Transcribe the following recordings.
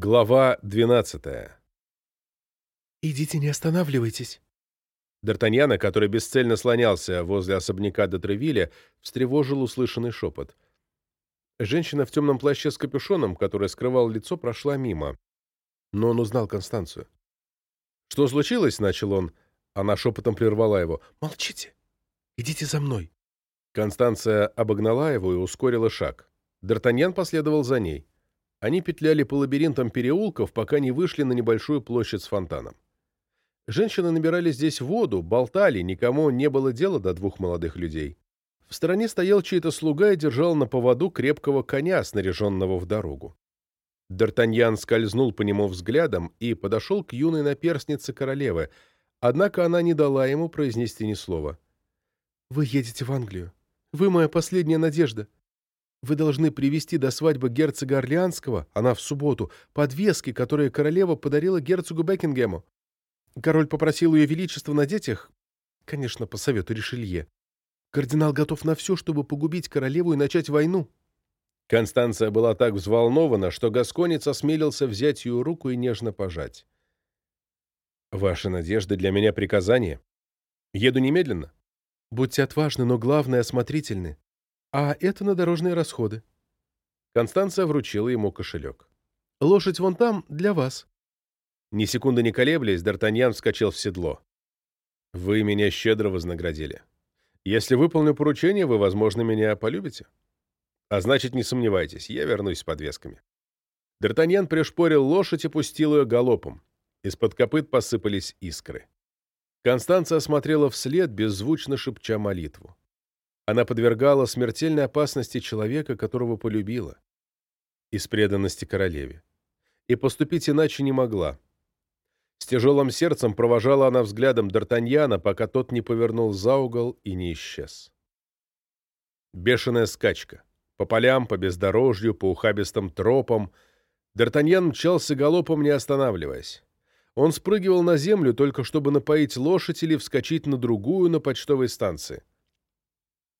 Глава 12 «Идите, не останавливайтесь!» Д'Артаньяна, который бесцельно слонялся возле особняка Тревилля, встревожил услышанный шепот. Женщина в темном плаще с капюшоном, которая скрывал лицо, прошла мимо. Но он узнал Констанцию. «Что случилось?» — начал он. Она шепотом прервала его. «Молчите! Идите за мной!» Констанция обогнала его и ускорила шаг. Д'Артаньян последовал за ней. Они петляли по лабиринтам переулков, пока не вышли на небольшую площадь с фонтаном. Женщины набирали здесь воду, болтали, никому не было дела до двух молодых людей. В стороне стоял чей-то слуга и держал на поводу крепкого коня, снаряженного в дорогу. Д'Артаньян скользнул по нему взглядом и подошел к юной наперснице королевы, однако она не дала ему произнести ни слова. «Вы едете в Англию. Вы моя последняя надежда. Вы должны привезти до свадьбы герцога Орлеанского, она в субботу, подвески, которые королева подарила герцогу Бекингему. Король попросил ее величество надеть их, конечно, по совету Ришелье. Кардинал готов на все, чтобы погубить королеву и начать войну. Констанция была так взволнована, что Гасконец осмелился взять ее руку и нежно пожать. «Ваши надежды для меня приказание. Еду немедленно». «Будьте отважны, но главное — осмотрительны. А это на дорожные расходы». Констанция вручила ему кошелек. «Лошадь вон там, для вас». Ни секунды не колеблясь, Д'Артаньян вскочил в седло. «Вы меня щедро вознаградили. Если выполню поручение, вы, возможно, меня полюбите. А значит, не сомневайтесь, я вернусь с подвесками». Д'Артаньян пришпорил лошадь и пустил ее галопом. Из-под копыт посыпались искры. Констанция смотрела вслед, беззвучно шепча молитву. Она подвергала смертельной опасности человека, которого полюбила. Из преданности королеве. И поступить иначе не могла. С тяжелым сердцем провожала она взглядом Д'Артаньяна, пока тот не повернул за угол и не исчез. Бешеная скачка. По полям, по бездорожью, по ухабистым тропам. Д'Артаньян мчался галопом, не останавливаясь. Он спрыгивал на землю, только чтобы напоить лошадь или вскочить на другую на почтовой станции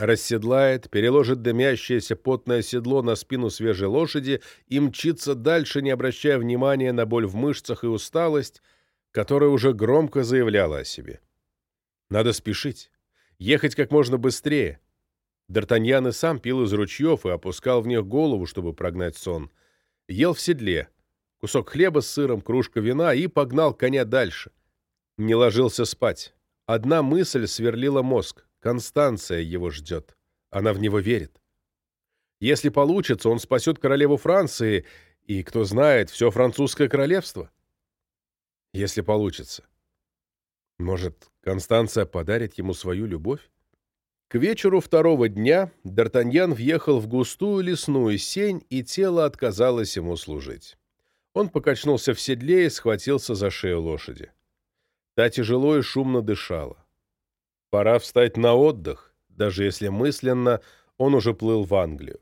расседлает, переложит дымящееся потное седло на спину свежей лошади и мчится дальше, не обращая внимания на боль в мышцах и усталость, которая уже громко заявляла о себе. Надо спешить, ехать как можно быстрее. Д'Артаньян и сам пил из ручьев и опускал в них голову, чтобы прогнать сон. Ел в седле, кусок хлеба с сыром, кружка вина и погнал коня дальше. Не ложился спать. Одна мысль сверлила мозг. Констанция его ждет. Она в него верит. Если получится, он спасет королеву Франции и, кто знает, все французское королевство. Если получится. Может, Констанция подарит ему свою любовь? К вечеру второго дня Д'Артаньян въехал в густую лесную сень, и тело отказалось ему служить. Он покачнулся в седле и схватился за шею лошади. Та тяжело и шумно дышала. Пора встать на отдых, даже если мысленно он уже плыл в Англию.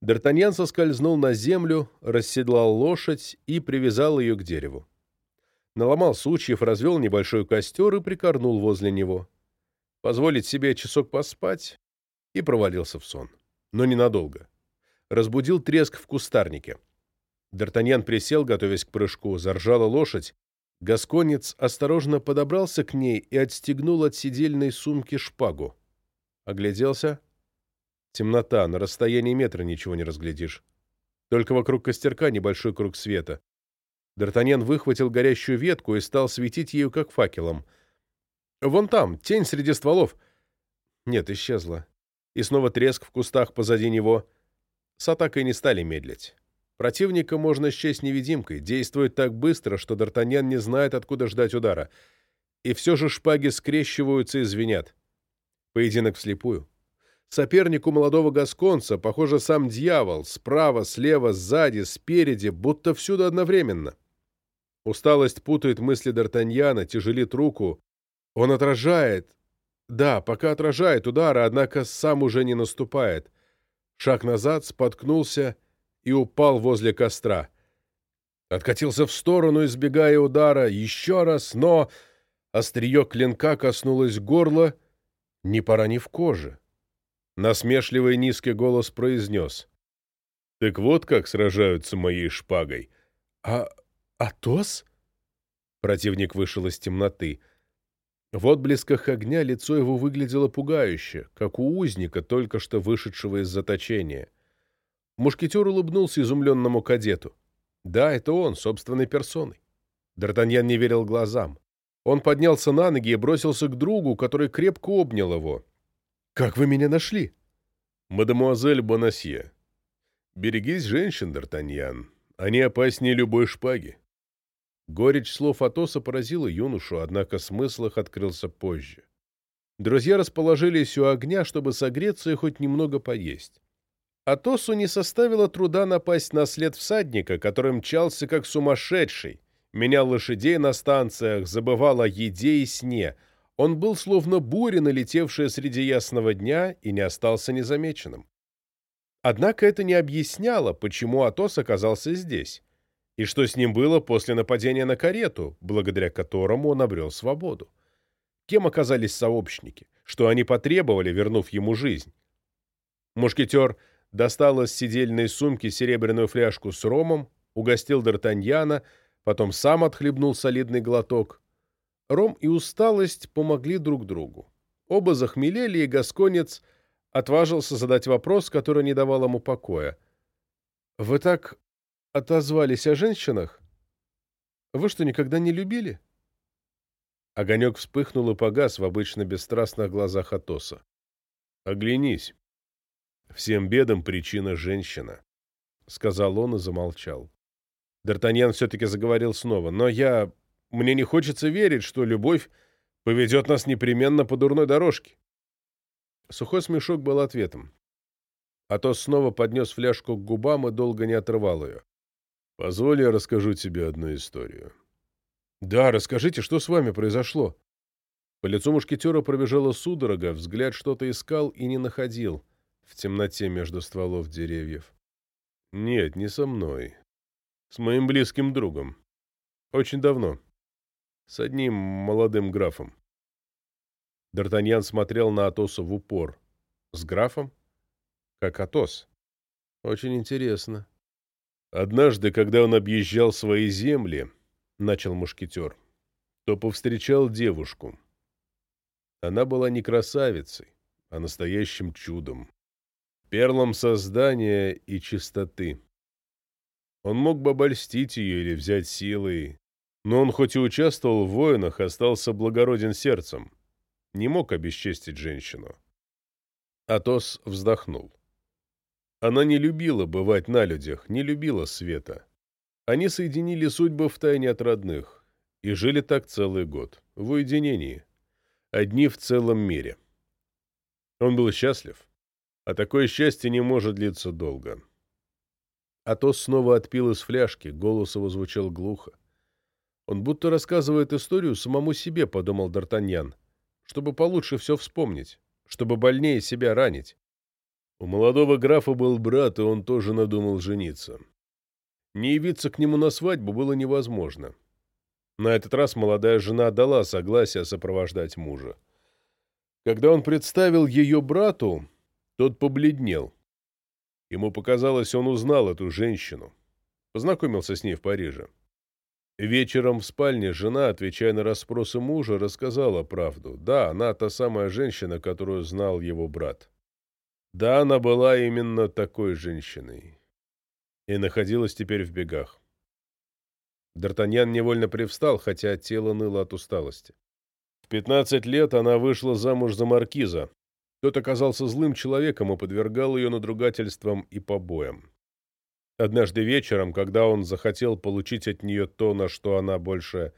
Д'Артаньян соскользнул на землю, расседлал лошадь и привязал ее к дереву. Наломал сучьев, развел небольшой костер и прикорнул возле него. Позволить себе часок поспать и провалился в сон. Но ненадолго. Разбудил треск в кустарнике. Д'Артаньян присел, готовясь к прыжку, заржала лошадь, Гасконец осторожно подобрался к ней и отстегнул от сидельной сумки шпагу. Огляделся. Темнота, на расстоянии метра ничего не разглядишь. Только вокруг костерка небольшой круг света. Д'Артаньян выхватил горящую ветку и стал светить ею, как факелом. «Вон там, тень среди стволов!» Нет, исчезла. И снова треск в кустах позади него. С атакой не стали медлить. Противника можно счесть невидимкой, действует так быстро, что Д'Артаньян не знает, откуда ждать удара. И все же шпаги скрещиваются и звенят. Поединок вслепую. Сопернику молодого гасконца, похоже, сам дьявол, справа, слева, сзади, спереди, будто всюду одновременно. Усталость путает мысли Д'Артаньяна, тяжелит руку. Он отражает. Да, пока отражает удара, однако сам уже не наступает. Шаг назад, споткнулся — и упал возле костра. Откатился в сторону, избегая удара, еще раз, но острие клинка коснулось горла, не поранив кожи. Насмешливый низкий голос произнес. «Так вот как сражаются моей шпагой. «А... Атос?» Противник вышел из темноты. В отблесках огня лицо его выглядело пугающе, как у узника, только что вышедшего из заточения. Мушкетер улыбнулся изумленному кадету. Да, это он, собственной персоной. Д'Артаньян не верил глазам. Он поднялся на ноги и бросился к другу, который крепко обнял его. «Как вы меня нашли?» «Мадемуазель Бонасье. Берегись женщин, Д'Артаньян. Они опаснее любой шпаги». Горечь слов Атоса поразила юношу, однако смысл их открылся позже. Друзья расположились у огня, чтобы согреться и хоть немного поесть. Атосу не составило труда напасть на след всадника, который мчался как сумасшедший, менял лошадей на станциях, забывал о еде и сне. Он был словно буря, налетевшая среди ясного дня, и не остался незамеченным. Однако это не объясняло, почему Атос оказался здесь и что с ним было после нападения на карету, благодаря которому он обрел свободу. Кем оказались сообщники? Что они потребовали, вернув ему жизнь? Мушкетер достал из сидельной сумки серебряную фляжку с ромом, угостил Д'Артаньяна, потом сам отхлебнул солидный глоток. Ром и усталость помогли друг другу. Оба захмелели, и Гасконец отважился задать вопрос, который не давал ему покоя. «Вы так отозвались о женщинах? Вы что, никогда не любили?» Огонек вспыхнул и погас в обычно бесстрастных глазах Атоса. «Оглянись. Всем бедам причина женщина», — сказал он и замолчал. Д'Артаньян все-таки заговорил снова. «Но я... Мне не хочется верить, что любовь поведет нас непременно по дурной дорожке». Сухой смешок был ответом. Атос снова поднес фляжку к губам и долго не отрывал ее. Позволь, я расскажу тебе одну историю. Да, расскажите, что с вами произошло? По лицу мушкетера пробежала судорога, взгляд что-то искал и не находил в темноте между стволов деревьев. Нет, не со мной. С моим близким другом. Очень давно. С одним молодым графом. Д'Артаньян смотрел на Атоса в упор. С графом? Как Атос? Очень интересно. Однажды, когда он объезжал свои земли, — начал мушкетер, — то повстречал девушку. Она была не красавицей, а настоящим чудом, перлом создания и чистоты. Он мог бы обольстить ее или взять силой, но он хоть и участвовал в войнах, остался благороден сердцем, не мог обесчестить женщину. Атос вздохнул. Она не любила бывать на людях, не любила света. Они соединили судьбы втайне от родных и жили так целый год, в уединении, одни в целом мире. Он был счастлив, а такое счастье не может длиться долго. Атос снова отпил из фляжки, голос его звучал глухо. Он будто рассказывает историю самому себе, подумал Д'Артаньян, чтобы получше все вспомнить, чтобы больнее себя ранить. У молодого графа был брат, и он тоже надумал жениться. Не явиться к нему на свадьбу было невозможно. На этот раз молодая жена дала согласие сопровождать мужа. Когда он представил ее брату, тот побледнел. Ему показалось, он узнал эту женщину. Познакомился с ней в Париже. Вечером в спальне жена, отвечая на расспросы мужа, рассказала правду. Да, она та самая женщина, которую знал его брат. Да, она была именно такой женщиной. И находилась теперь в бегах. Д'Артаньян невольно привстал, хотя тело ныло от усталости. В пятнадцать лет она вышла замуж за маркиза. Тот оказался злым человеком и подвергал ее надругательствам и побоям. Однажды вечером, когда он захотел получить от нее то, на что она больше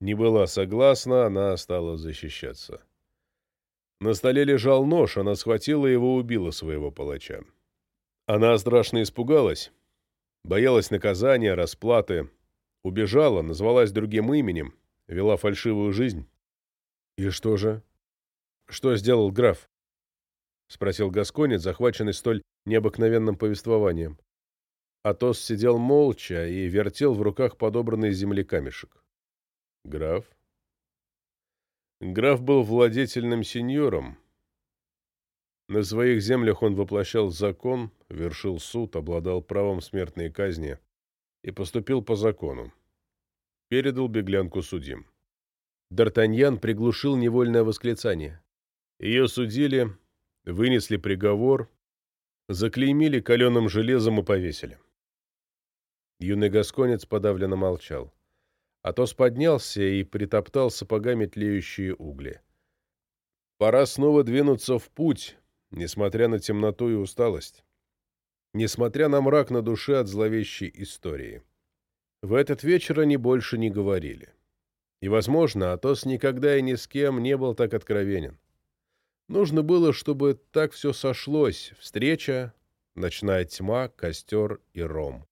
не была согласна, она стала защищаться. На столе лежал нож, она схватила его и убила своего палача. Она страшно испугалась, боялась наказания, расплаты, убежала, назвалась другим именем, вела фальшивую жизнь. «И что же? Что сделал граф?» — спросил Гасконец, захваченный столь необыкновенным повествованием. Атос сидел молча и вертел в руках подобранный земли камешек. «Граф?» Граф был владетельным сеньором. На своих землях он воплощал закон, вершил суд, обладал правом смертной казни. и поступил по закону. Передал беглянку судим. Д'Артаньян приглушил невольное восклицание. Ее судили, вынесли приговор, заклеймили каленым железом и повесили. Юный гасконец подавленно молчал. Атос поднялся и притоптал сапогами тлеющие угли. Пора снова двинуться в путь, несмотря на темноту и усталость. Несмотря на мрак на душе от зловещей истории. В этот вечер они больше не говорили. И, возможно, Атос никогда и ни с кем не был так откровенен. Нужно было, чтобы так все сошлось. Встреча, ночная тьма, костер и ром.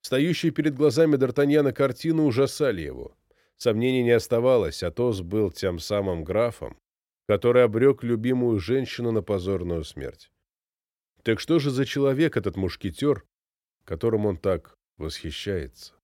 Стоящие перед глазами Д'Артаньяна картины ужасали его. Сомнений не оставалось, Атос был тем самым графом, который обрек любимую женщину на позорную смерть. Так что же за человек этот мушкетер, которым он так восхищается?